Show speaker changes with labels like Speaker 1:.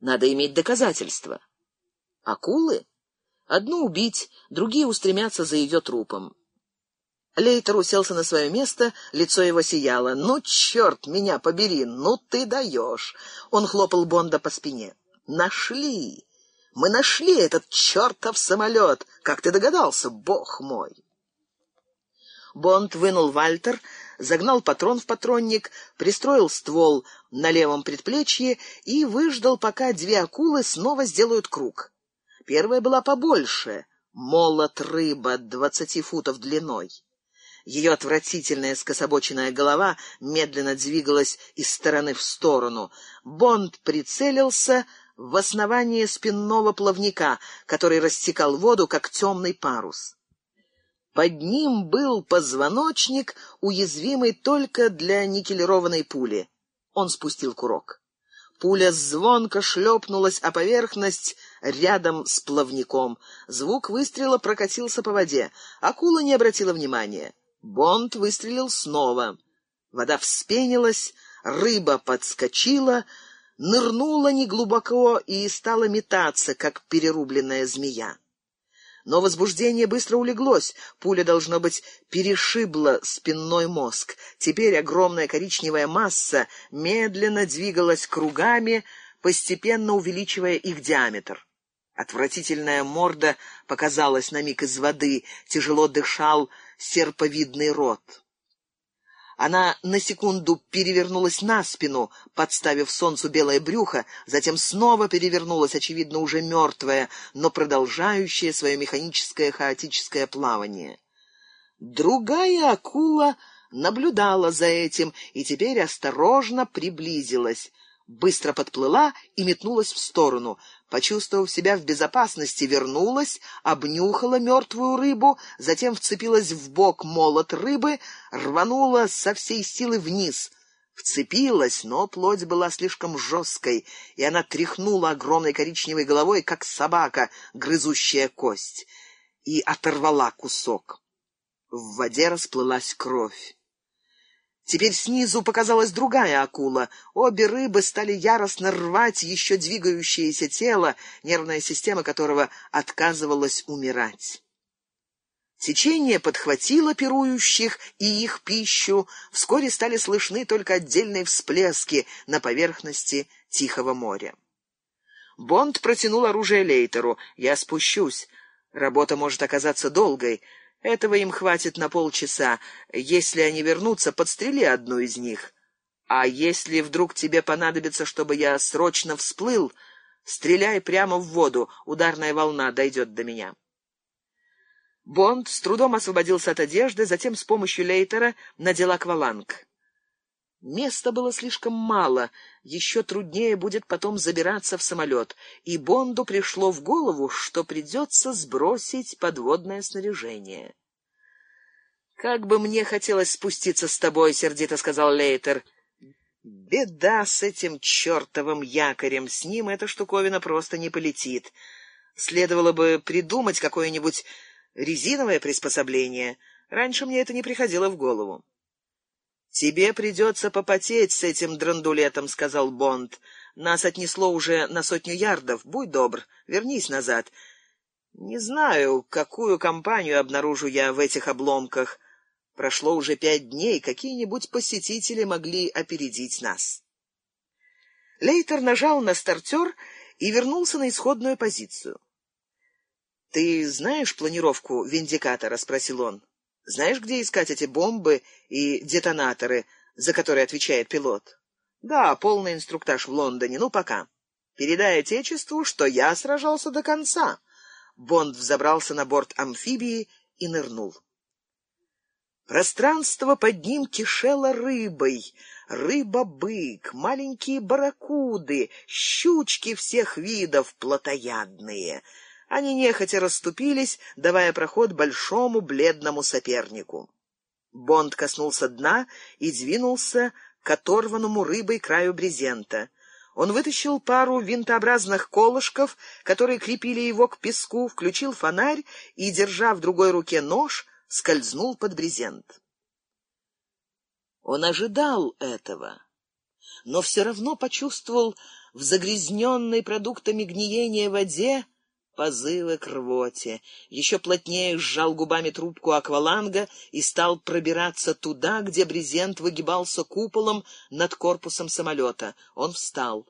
Speaker 1: Надо иметь доказательства. Акулы? Одну убить, другие устремятся за ее трупом. Лейтер уселся на свое место, лицо его сияло. «Ну, черт меня побери, ну ты даешь!» Он хлопал Бонда по спине. «Нашли! Мы нашли этот чертов самолет! Как ты догадался, бог мой!» Бонд вынул Вальтер, загнал патрон в патронник, пристроил ствол на левом предплечье и выждал, пока две акулы снова сделают круг. Первая была побольше, молот-рыба двадцати футов длиной. Ее отвратительная скособоченная голова медленно двигалась из стороны в сторону. Бонд прицелился в основание спинного плавника, который рассекал воду, как темный парус. Под ним был позвоночник, уязвимый только для никелированной пули. Он спустил курок. Пуля звонко шлепнулась о поверхность рядом с плавником. Звук выстрела прокатился по воде. Акула не обратила внимания. Бонд выстрелил снова. Вода вспенилась, рыба подскочила, нырнула неглубоко и стала метаться, как перерубленная змея. Но возбуждение быстро улеглось, пуля, должно быть, перешибла спинной мозг. Теперь огромная коричневая масса медленно двигалась кругами, постепенно увеличивая их диаметр. Отвратительная морда показалась на миг из воды, тяжело дышал серповидный рот. Она на секунду перевернулась на спину, подставив солнцу белое брюхо, затем снова перевернулась, очевидно, уже мертвая, но продолжающая свое механическое хаотическое плавание. Другая акула наблюдала за этим и теперь осторожно приблизилась быстро подплыла и метнулась в сторону. Почувствовав себя в безопасности, вернулась, обнюхала мертвую рыбу, затем вцепилась в бок молот рыбы, рванула со всей силы вниз. Вцепилась, но плоть была слишком жесткой, и она тряхнула огромной коричневой головой, как собака, грызущая кость, и оторвала кусок. В воде расплылась кровь. Теперь снизу показалась другая акула. Обе рыбы стали яростно рвать еще двигающееся тело, нервная система которого отказывалась умирать. Течение подхватило пирующих и их пищу. Вскоре стали слышны только отдельные всплески на поверхности Тихого моря. Бонд протянул оружие Лейтеру. «Я спущусь. Работа может оказаться долгой. Этого им хватит на полчаса. Если они вернутся, подстрели одну из них. А если вдруг тебе понадобится, чтобы я срочно всплыл, стреляй прямо в воду, ударная волна дойдет до меня». Бонд с трудом освободился от одежды, затем с помощью Лейтера надел акваланг. Места было слишком мало, еще труднее будет потом забираться в самолет, и Бонду пришло в голову, что придется сбросить подводное снаряжение. «Как бы мне хотелось спуститься с тобой», — сердито сказал Лейтер. «Беда с этим чертовым якорем, с ним эта штуковина просто не полетит. Следовало бы придумать какое-нибудь резиновое приспособление. Раньше мне это не приходило в голову». «Тебе придется попотеть с этим драндулетом», — сказал Бонд. «Нас отнесло уже на сотню ярдов. Будь добр, вернись назад. Не знаю, какую компанию обнаружу я в этих обломках. Прошло уже пять дней, какие-нибудь посетители могли опередить нас». Лейтер нажал на стартер и вернулся на исходную позицию. «Ты знаешь планировку виндикатора?» — спросил он. Знаешь, где искать эти бомбы и детонаторы, за которые отвечает пилот? Да, полный инструктаж в Лондоне. Ну, пока. Передай Отечеству, что я сражался до конца. Бонд взобрался на борт амфибии и нырнул. Пространство под ним кишело рыбой. Рыба-бык, маленькие барракуды, щучки всех видов, плотоядные — они нехотя расступились, давая проход большому бледному сопернику. Бонд коснулся дна и двинулся к оторванному рыбой краю брезента. Он вытащил пару винтообразных колышков, которые крепили его к песку, включил фонарь и, держа в другой руке нож, скользнул под брезент. Он ожидал этого, но все равно почувствовал в загрязненной продуктами гниения воде позывы к рвоте. Еще плотнее сжал губами трубку акваланга и стал пробираться туда, где брезент выгибался куполом над корпусом самолета. Он встал.